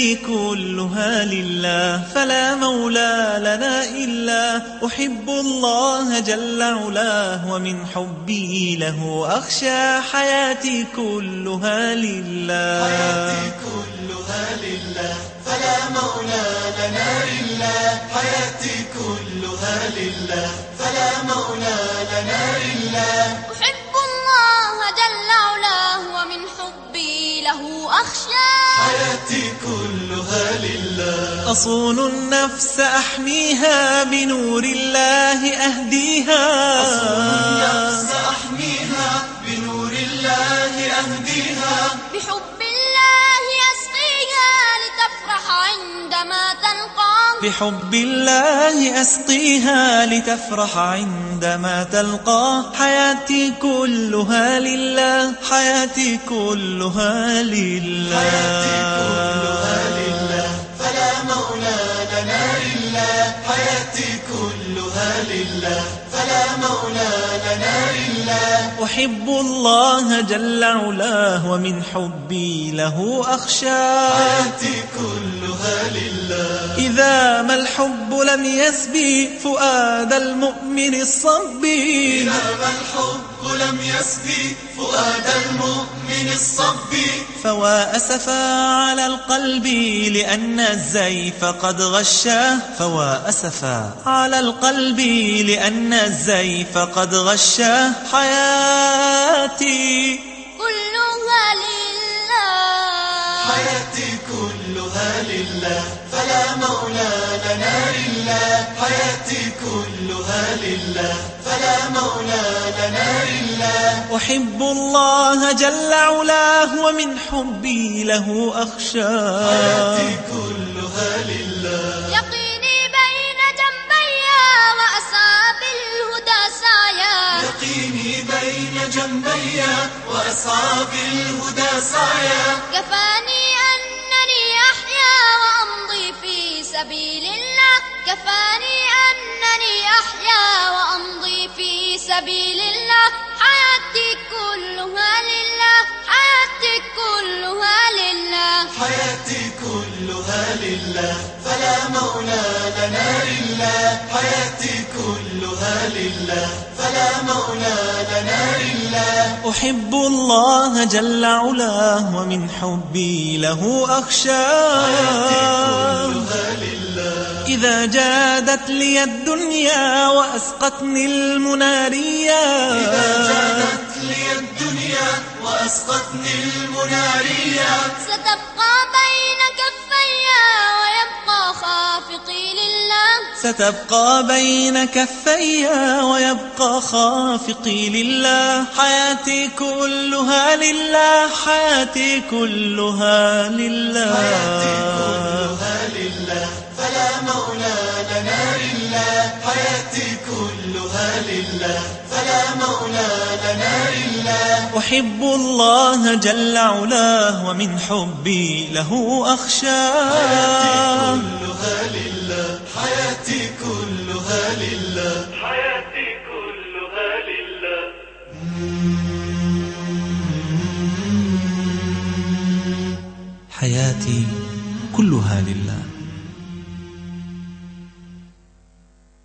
حياتي كلها لله فلا مولى لنا إلا. أحب الله جل علاه ومن حبي له أخشى. حياتي كلها لله. حياتي كلها لله فلا مولى لنا إلا. حياتي كلها لله فلا مولى لنا إلا. أصون النفس أحميها بنور الله أهديها. النفس أحميها بنور الله أهديها بحب الله أسقيها لتفرح عندما تلقاه. بحب الله أسقيها لتفرح عندما تلقاه. حياتي كلها لله حياتي كلها لله. حياتي كلها Steve. كلها لله فلا مولى لنا إلا. أحب الله جل علاه ومن حبي له أخشى. حياتي كلها لله. إذا ما الحب لم يسبي فؤاد المؤمن الصبي. إذا ما الحب لم يسبي فؤاد المؤمن الصبي. فوا أسفا على القلب لأن الزيف قد غشاه. فوا أسفا على القلب لأن الزيف قد غشاه حياتي. كلها لله. حياتي كلها لله فلا مولى لنا إلا. حياتي كلها لله فلا مولى لنا إلا. أحب الله جل علاه ومن حبي له أخشاه حياتي كلها جنبي وأسعى بالهدى سعيا كفاني أنني أحيا وأمضي في سبيل الله. كفاني أنني أحيا وأمضي في سبيل الله. حياتي كلها لله فلا مولى لنا إلا. حياتي كلها لله فلا مولى لنا إلا. أحب الله جل علاه ومن حبي له أخشاه كلها لله. إذا جادت لي الدنيا وأسقتني المناريا. جادت لي الدنيا وأسقطني المنارية ستبقى بين كفي ويبقى خافقي لله. ستبقى بين كفي ويبقى خافقي لله. حياتي كلها لله حياتي كلها لله. حياتي كلها لله فلا مولى لنا إلا حياتي كلها لله فلا مولى لنا إلا أحب الله جل علاه ومن حبي له أخشاه كلها لله حياتي كلها لله حياتي كلها لله حياتي كلها لله.